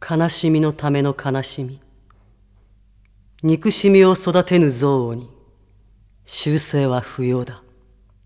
悲しみのための悲しみ。憎しみを育てぬ憎悪に修正は不要だ。